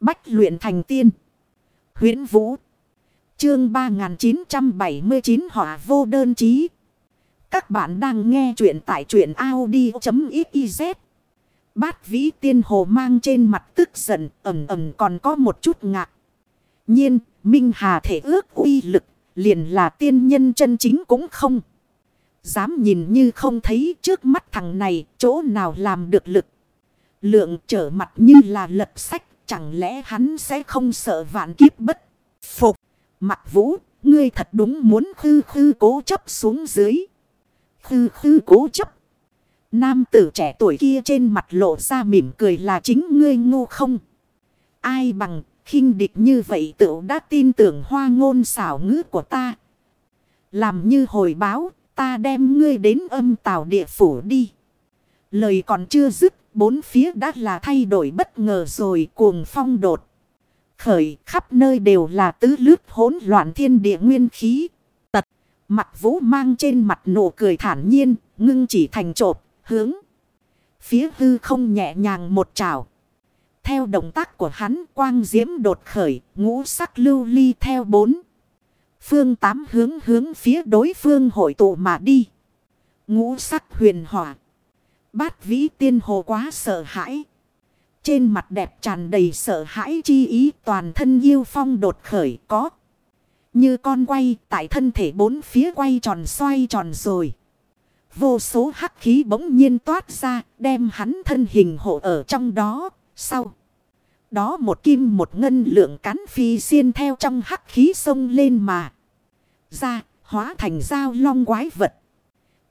Bách luyện thành tiên. huyễn Vũ. Chương 3979 họa vô đơn chí. Các bạn đang nghe truyện tại truyện Audi.xyz. Bát vĩ tiên hồ mang trên mặt tức giận ẩm ẩm còn có một chút ngạc. Nhiên, Minh Hà thể ước uy lực, liền là tiên nhân chân chính cũng không. Dám nhìn như không thấy trước mắt thằng này chỗ nào làm được lực. Lượng trở mặt như là lật sách, chẳng lẽ hắn sẽ không sợ vạn kiếp bất phục. Mặt vũ, ngươi thật đúng muốn khư khư cố chấp xuống dưới. Khư khư cố chấp. Nam tử trẻ tuổi kia trên mặt lộ ra mỉm cười là chính ngươi ngu không. Ai bằng khinh địch như vậy tự đã tin tưởng hoa ngôn xảo ngữ của ta. Làm như hồi báo, ta đem ngươi đến âm tào địa phủ đi. Lời còn chưa dứt, bốn phía đã là thay đổi bất ngờ rồi cuồng phong đột. Khởi khắp nơi đều là tứ lướt hỗn loạn thiên địa nguyên khí. Tật, mặt vũ mang trên mặt nụ cười thản nhiên, ngưng chỉ thành trộp, hướng. Phía hư không nhẹ nhàng một trào. Theo động tác của hắn quang diễm đột khởi, ngũ sắc lưu ly theo bốn. Phương tám hướng hướng phía đối phương hội tụ mà đi. Ngũ sắc huyền hỏa. Bát vĩ tiên hồ quá sợ hãi. Trên mặt đẹp tràn đầy sợ hãi chi ý, toàn thân yêu phong đột khởi có. Như con quay, tại thân thể bốn phía quay tròn xoay tròn rồi. Vô số hắc khí bỗng nhiên toát ra, đem hắn thân hình hộ ở trong đó. Sau đó một kim một ngân lượng cắn phi xiên theo trong hắc khí sông lên mà. Ra, hóa thành dao long quái vật.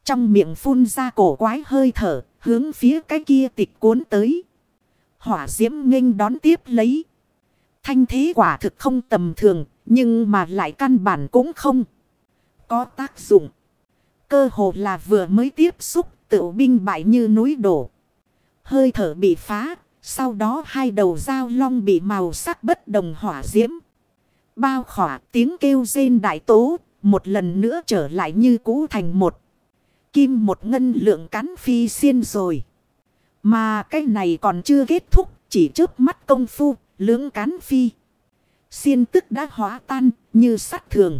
Trong miệng phun ra cổ quái hơi thở hướng phía cái kia tịch cuốn tới. Hỏa diễm nghênh đón tiếp lấy. Thanh thế quả thực không tầm thường, nhưng mà lại căn bản cũng không có tác dụng. Cơ hồ là vừa mới tiếp xúc tự binh bại như núi đổ. Hơi thở bị phá, sau đó hai đầu dao long bị màu sắc bất đồng hỏa diễm. Bao khỏa tiếng kêu rên đại tố, một lần nữa trở lại như cũ thành một. Kim một ngân lượng cán phi xiên rồi. Mà cái này còn chưa kết thúc, chỉ trước mắt công phu, lưỡng cán phi. Xiên tức đã hóa tan, như sắt thường.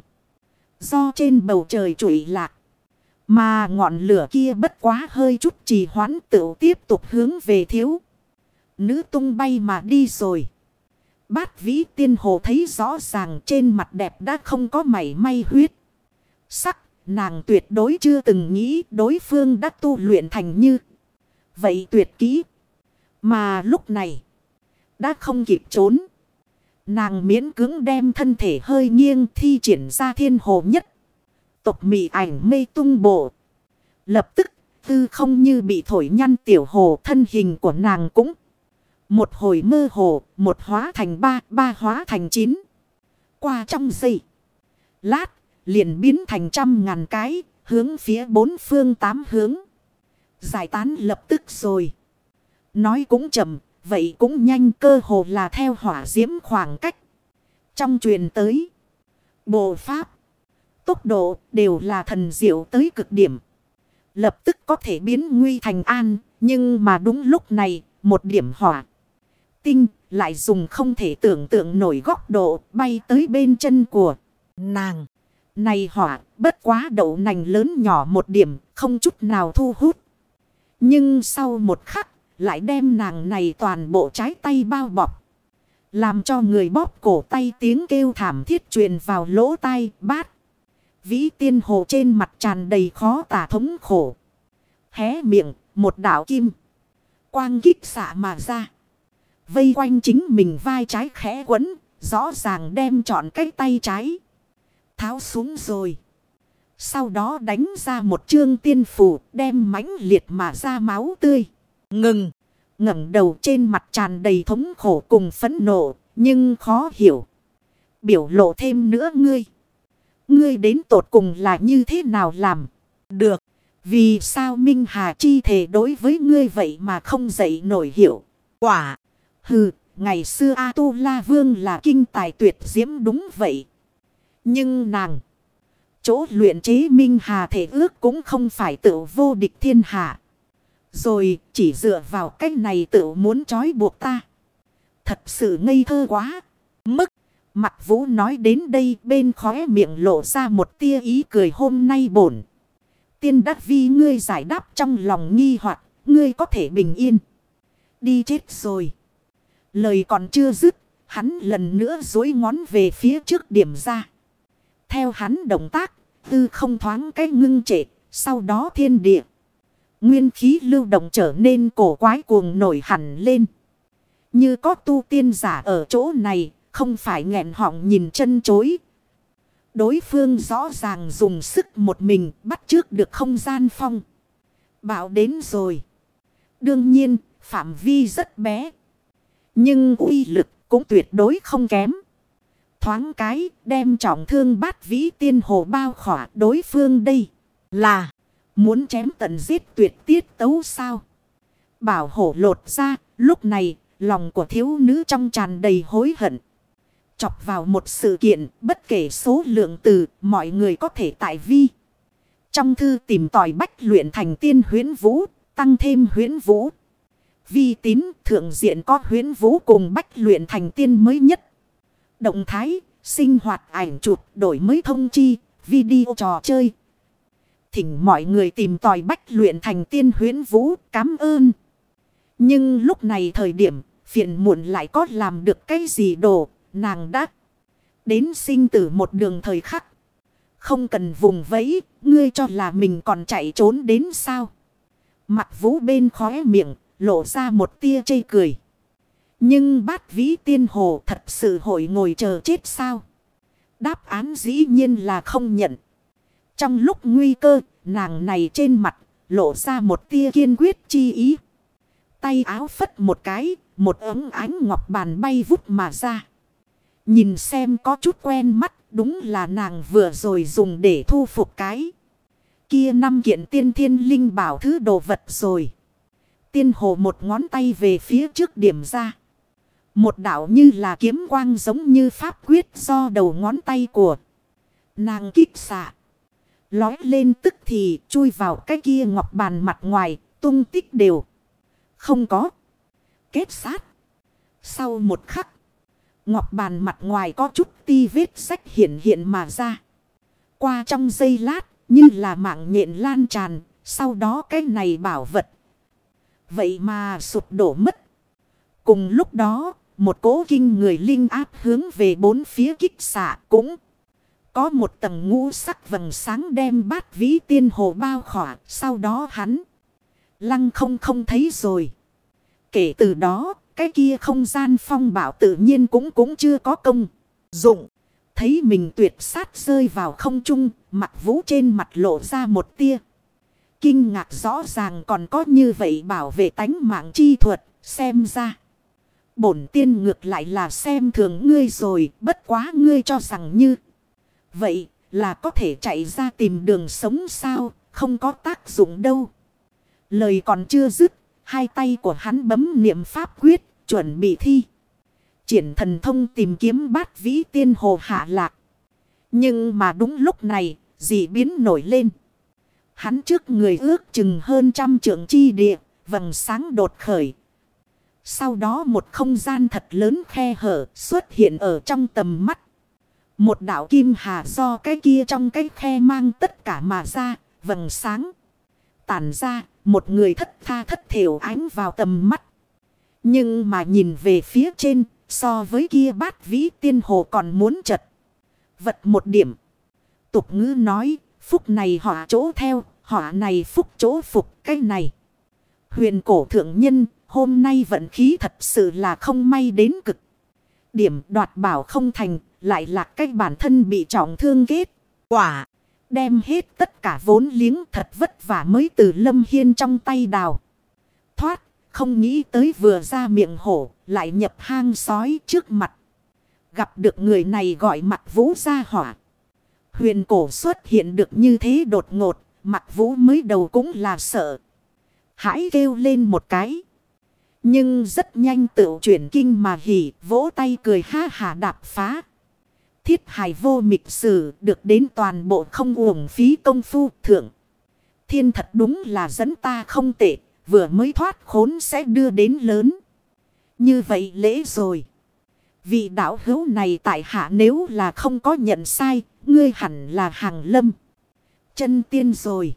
Do trên bầu trời trụi lạc. Mà ngọn lửa kia bất quá hơi chút trì hoãn tựu tiếp tục hướng về thiếu. Nữ tung bay mà đi rồi. Bát vĩ tiên hồ thấy rõ ràng trên mặt đẹp đã không có mảy may huyết. Sắc, nàng tuyệt đối chưa từng nghĩ đối phương đã tu luyện thành như. Vậy tuyệt kỹ. Mà lúc này, đã không kịp trốn. Nàng miễn cứng đem thân thể hơi nghiêng thi triển ra thiên hồ nhất. Tộc mị ảnh mê tung bộ. Lập tức, tư không như bị thổi nhăn tiểu hồ thân hình của nàng cũng. Một hồi mơ hồ, một hóa thành ba, ba hóa thành chín. Qua trong giây. Lát, liền biến thành trăm ngàn cái, hướng phía bốn phương tám hướng. Giải tán lập tức rồi. Nói cũng chậm, vậy cũng nhanh cơ hồ là theo hỏa diễm khoảng cách. Trong truyền tới, bộ pháp, tốc độ đều là thần diệu tới cực điểm. Lập tức có thể biến nguy thành an, nhưng mà đúng lúc này, một điểm hỏa. Tinh lại dùng không thể tưởng tượng nổi góc độ bay tới bên chân của nàng. Này hỏa bất quá đậu nành lớn nhỏ một điểm không chút nào thu hút. Nhưng sau một khắc lại đem nàng này toàn bộ trái tay bao bọc. Làm cho người bóp cổ tay tiếng kêu thảm thiết truyền vào lỗ tai bát. Vĩ tiên hồ trên mặt tràn đầy khó tả thống khổ. Hé miệng, một đảo kim. Quang kích xạ mà ra. Vây quanh chính mình vai trái khẽ quấn, rõ ràng đem chọn cái tay trái. Tháo xuống rồi. Sau đó đánh ra một chương tiên phủ, đem mãnh liệt mà ra máu tươi. Ngừng. ngẩng đầu trên mặt tràn đầy thống khổ cùng phẫn nộ. Nhưng khó hiểu. Biểu lộ thêm nữa ngươi. Ngươi đến tột cùng là như thế nào làm. Được. Vì sao Minh Hà chi thể đối với ngươi vậy mà không dậy nổi hiểu. Quả. Hừ. Ngày xưa A-tu-la vương là kinh tài tuyệt diễm đúng vậy. Nhưng nàng. Chỗ luyện chế minh hà thể ước cũng không phải tự vô địch thiên hạ. Rồi chỉ dựa vào cách này tự muốn trói buộc ta. thật sự ngây thơ quá. Mức. Mặt vũ nói đến đây bên khóe miệng lộ ra một tia ý cười hôm nay bổn. Tiên đắc vi ngươi giải đáp trong lòng nghi hoặc ngươi có thể bình yên. Đi chết rồi. Lời còn chưa dứt, hắn lần nữa dối ngón về phía trước điểm ra. Theo hắn động tác, tư không thoáng cái ngưng trệ, sau đó thiên địa. Nguyên khí lưu động trở nên cổ quái cuồng nổi hẳn lên. Như có tu tiên giả ở chỗ này, không phải nghẹn họng nhìn chân chối. Đối phương rõ ràng dùng sức một mình bắt trước được không gian phong. Bảo đến rồi. Đương nhiên, phạm vi rất bé. Nhưng uy lực cũng tuyệt đối không kém. Thoáng cái đem trọng thương bát vĩ tiên hồ bao khỏa đối phương đây. Là muốn chém tận giết tuyệt tiết tấu sao. Bảo hổ lột ra lúc này lòng của thiếu nữ trong tràn đầy hối hận. Chọc vào một sự kiện bất kể số lượng từ mọi người có thể tại vi. Trong thư tìm tòi bách luyện thành tiên huyến vũ, tăng thêm huyến vũ. Vi tín thượng diện có huyến vũ cùng bách luyện thành tiên mới nhất. Động thái, sinh hoạt ảnh chụp đổi mới thông chi, video trò chơi. Thỉnh mọi người tìm tòi bách luyện thành tiên huyến vũ, cảm ơn. Nhưng lúc này thời điểm, phiền muộn lại có làm được cái gì đồ, nàng đã đến sinh tử một đường thời khắc. Không cần vùng vẫy, ngươi cho là mình còn chạy trốn đến sao. Mặt vũ bên khóe miệng, lộ ra một tia chây cười. Nhưng bát vĩ tiên hồ thật sự hội ngồi chờ chết sao? Đáp án dĩ nhiên là không nhận. Trong lúc nguy cơ, nàng này trên mặt, lộ ra một tia kiên quyết chi ý. Tay áo phất một cái, một ống ánh ngọc bàn bay vút mà ra. Nhìn xem có chút quen mắt, đúng là nàng vừa rồi dùng để thu phục cái. Kia năm kiện tiên thiên linh bảo thứ đồ vật rồi. Tiên hồ một ngón tay về phía trước điểm ra. Một đảo như là kiếm quang giống như pháp quyết do đầu ngón tay của nàng kích xạ. Lói lên tức thì chui vào cái kia ngọc bàn mặt ngoài, tung tích đều. Không có. Kết sát. Sau một khắc. Ngọc bàn mặt ngoài có chút ti vết sách hiện hiện mà ra. Qua trong giây lát, như là mạng nhện lan tràn, sau đó cái này bảo vật. Vậy mà sụp đổ mất. Cùng lúc đó, một cố kinh người linh áp hướng về bốn phía kích xạ cũng có một tầng ngũ sắc vầng sáng đem bát vĩ tiên hồ bao khỏa, sau đó hắn lăng không không thấy rồi. Kể từ đó, cái kia không gian phong bảo tự nhiên cũng cũng chưa có công. Dụng. Thấy mình tuyệt sát rơi vào không trung. Mặt vũ trên mặt lộ ra một tia. Kinh ngạc rõ ràng còn có như vậy bảo vệ tánh mạng chi thuật. Xem ra. Bổn tiên ngược lại là xem thường ngươi rồi. Bất quá ngươi cho rằng như. Vậy là có thể chạy ra tìm đường sống sao. Không có tác dụng đâu. Lời còn chưa dứt. Hai tay của hắn bấm niệm pháp quyết chuẩn bị thi. Triển thần thông tìm kiếm bát vĩ tiên hồ hạ lạc. Nhưng mà đúng lúc này, dị biến nổi lên. Hắn trước người ước chừng hơn trăm trượng chi địa, vầng sáng đột khởi. Sau đó một không gian thật lớn khe hở xuất hiện ở trong tầm mắt. Một đảo kim hà do cái kia trong cái khe mang tất cả mà ra, vầng sáng. Tản ra, một người thất tha thất thiểu ánh vào tầm mắt. Nhưng mà nhìn về phía trên, so với kia bát vĩ tiên hồ còn muốn chật. Vật một điểm. Tục ngữ nói, phúc này họ chỗ theo, họ này phúc chỗ phục cái này. Huyền cổ thượng nhân, hôm nay vận khí thật sự là không may đến cực. Điểm đoạt bảo không thành, lại là cách bản thân bị trọng thương kết. Quả, đem hết tất cả vốn liếng thật vất vả mới từ lâm hiên trong tay đào. Thoát, không nghĩ tới vừa ra miệng hổ, lại nhập hang sói trước mặt. Gặp được người này gọi mặt vũ ra hỏa. Huyền cổ xuất hiện được như thế đột ngột, mặt vũ mới đầu cũng là sợ. Hãy kêu lên một cái. Nhưng rất nhanh tự chuyển kinh mà hỉ, vỗ tay cười ha hà đạp phá. Thiết hài vô mịch sử được đến toàn bộ không uổng phí công phu thượng. Thiên thật đúng là dẫn ta không tệ vừa mới thoát khốn sẽ đưa đến lớn. Như vậy lễ rồi. Vị đạo hữu này tại hạ nếu là không có nhận sai, ngươi hẳn là hàng lâm. Chân tiên rồi.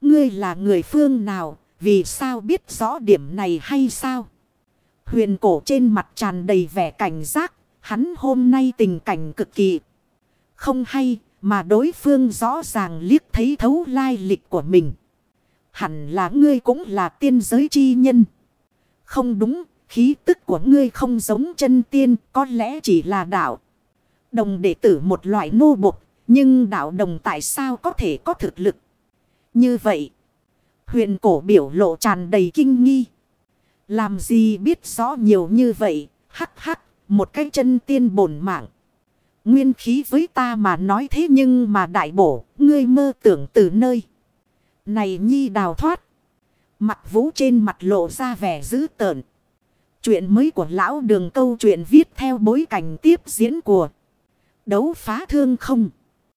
Ngươi là người phương nào, vì sao biết rõ điểm này hay sao? Huyền cổ trên mặt tràn đầy vẻ cảnh giác, hắn hôm nay tình cảnh cực kỳ không hay, mà đối phương rõ ràng liếc thấy thấu lai lịch của mình. Hẳn là ngươi cũng là tiên giới chi nhân. Không đúng, khí tức của ngươi không giống chân tiên, có lẽ chỉ là đạo. Đồng đệ tử một loại nô bộc, nhưng đạo đồng tại sao có thể có thực lực? Như vậy, huyền cổ biểu lộ tràn đầy kinh nghi. Làm gì biết rõ nhiều như vậy, hắc hắc, một cái chân tiên bổn mạng. Nguyên khí với ta mà nói thế nhưng mà đại bổ, ngươi mơ tưởng từ nơi. Này nhi đào thoát. Mặt vũ trên mặt lộ ra vẻ dữ tợn. Chuyện mới của lão đường câu chuyện viết theo bối cảnh tiếp diễn của đấu phá thương không.